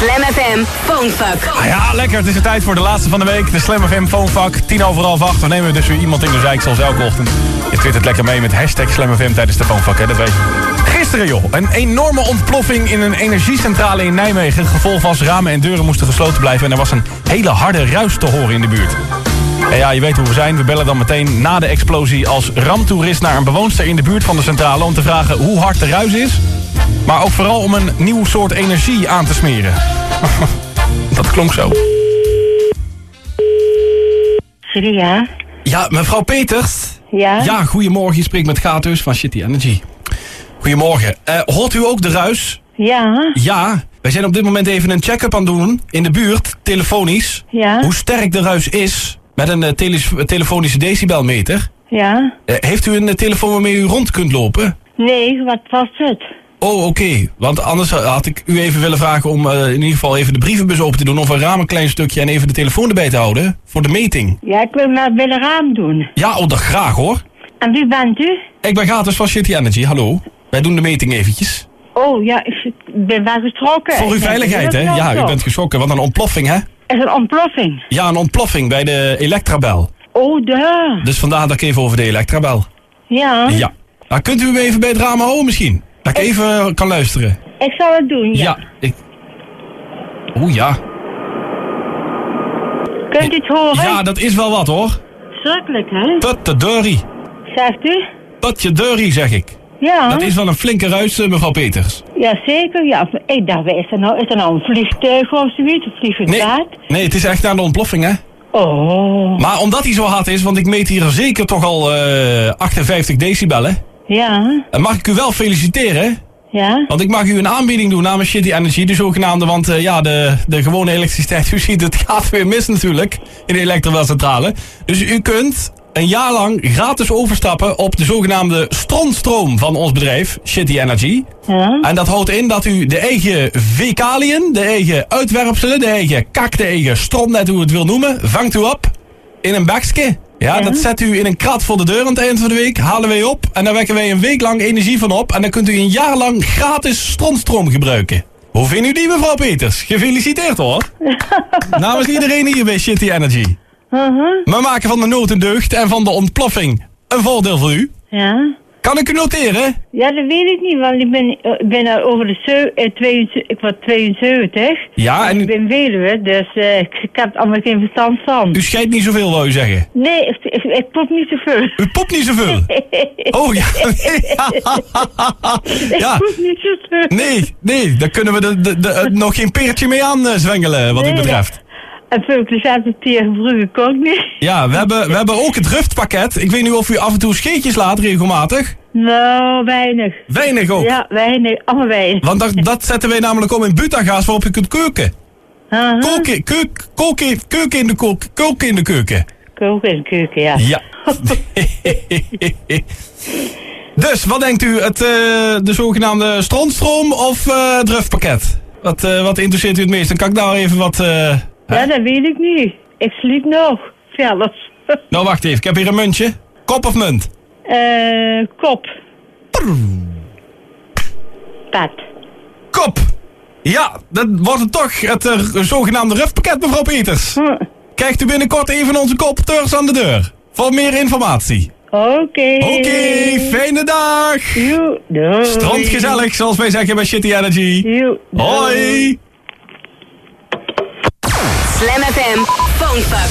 Slam FM Phonefuck. Ah ja, lekker. Het is de tijd voor de laatste van de week. De Slam FM Phonefuck. Tien over half acht. Dan nemen we dus weer iemand in de zijk zoals elke ochtend. Je twittert lekker mee met hashtag Slam FM tijdens de Phonefuck. Hè? Dat weet je. Gisteren joh. Een enorme ontploffing in een energiecentrale in Nijmegen. Gevolg was ramen en deuren moesten gesloten blijven. En er was een hele harde ruis te horen in de buurt. En ja, je weet hoe we zijn. We bellen dan meteen na de explosie als ramtoerist naar een bewoonster in de buurt van de centrale... om te vragen hoe hard de ruis is. Maar ook vooral om een nieuw soort energie aan te smeren. Dat klonk zo. Ria? Ja, mevrouw Peters. Ja? Ja, goedemorgen. Je spreekt met Gatus van City Energy. Goedemorgen. Eh, hoort u ook de ruis? Ja? Ja. Wij zijn op dit moment even een check-up aan het doen in de buurt, telefonisch. Ja? Hoe sterk de ruis is met een eh, tele- telefonische decibelmeter. Ja? Eh, heeft u een telefoon waarmee u rond kunt lopen? Nee, wat was het? Oh, oké. Want anders had ik u even willen vragen om eh, in ieder geval even de brievenbus open te doen... of een raam een klein stukje en even de telefoon erbij te houden voor de meting. Ja, ik wil naar het raam doen. Ja, oh, dat graag hoor. En wie bent u? Ik ben gratis van City Energy, hallo. Wij doen de meting eventjes. Oh, ja, ik ben wel geschrokken. Voor uw Ik veiligheid, hè? Ja, u bent geschrokken. Wat een ontploffing, hè? Is een ontploffing? Ja, een ontploffing bij de Electrabel. Oh, daar. Dus vandaar dat ik even over de Electrabel. Ja? Ja. Nou, kunt u hem even bij het raam houden misschien? Dat ik even eh, kan luisteren. Ik zal het doen, ja. Ja. ik... Oeh, ja. Kunt u het horen? Ja, dat is wel wat, hoor. Schrikkelijk, hè? Puttedurrie. Zegt u? Putjedurrie, zeg ik. Ja? Dat is wel een flinke ruis, eh, mevrouw Peters. Ja, zeker, ja. Ik dacht, is er nou, is er nou een vliegtuig of zoiets? Een vliegend Nee, nee, het is echt aan de ontploffing, hè? Oh, Maar omdat hij zo hard is, want ik meet hier zeker toch al eh 58 decibel, hè? Ja, Dan mag ik u wel feliciteren, ja. Want ik mag u een aanbieding doen namens City Energy, de zogenaamde, want eh, ja, de, de gewone elektriciteit, u ziet het gaat weer mis natuurlijk in de elektrowelcentrale. Dus u kunt een jaar lang gratis overstappen op de zogenaamde stronstroom van ons bedrijf, City Energy. Ja, En dat houdt in dat u de eigen fecaliën, de eigen uitwerpselen, de eigen kak, de eigen stroom, net hoe het wil noemen, vangt u op in een bakje. Ja, dat zet u in een krat voor de deur aan het eind van de week, halen wij op en dan wekken wij een week lang energie van op en dan kunt u een jaar lang gratis stronstroom gebruiken. Hoe vindt u die, mevrouw Peters? Gefeliciteerd hoor. Namens iedereen hier bij City Energy. uh-huh. We maken van de nood een deugd en van de ontploffing een voordeel voor u. ja. Kan ik u noteren? Ja, dat weet ik niet, want ik ben, eh, ik ben al over de zeu- eh, 72, ik was 72. Ja, en Ik ben weduwe, dus eh, ik, heb er allemaal geen verstand van. u scheidt niet zoveel, wou u zeggen. Nee, ik, ik, ik poep niet zoveel. U poept niet zoveel. Oh ja. ja. Ik poep niet zoveel. Nee, nee, daar kunnen we de, de, de, eh, nog geen peertje mee aan eh, zwengelen, wat u betreft. En veel plezier ik ook niet. Ja, we hebben, we hebben ook het ruftpakket. Ik weet niet of u af en toe scheetjes laat regelmatig. Nou, weinig. Weinig ook. Ja, weinig. Allemaal weinig. Want dat, dat zetten wij namelijk om in butagaas waarop je kunt keuken. Uh-huh. Koken, keuk, koken, keuken in de kook, koken in de keuken. Koken in de keuken, ja. Ja. dus, wat denkt u? Het, eh, de zogenaamde strontstroom of eh, het ruftpakket? Wat, eh, wat interesseert u het meest? Dan kan ik nou even wat... Ja, dat weet ik niet. Ik sliep nog. Zelfs. Nou, wacht even. Ik heb hier een muntje. Kop of munt? Eh, kop. Pat. Kop! Ja, dat wordt het toch het eh, zogenaamde rufpakket, mevrouw Peters. Hm. Krijgt u binnenkort een van onze kopteurs aan de deur. Voor meer informatie. Oké. Oké, fijne dag! Joe, doei. Strandgezellig, zoals wij zeggen bij City Energy. Joe, doei. Hoi! Slam FM Phonefuck.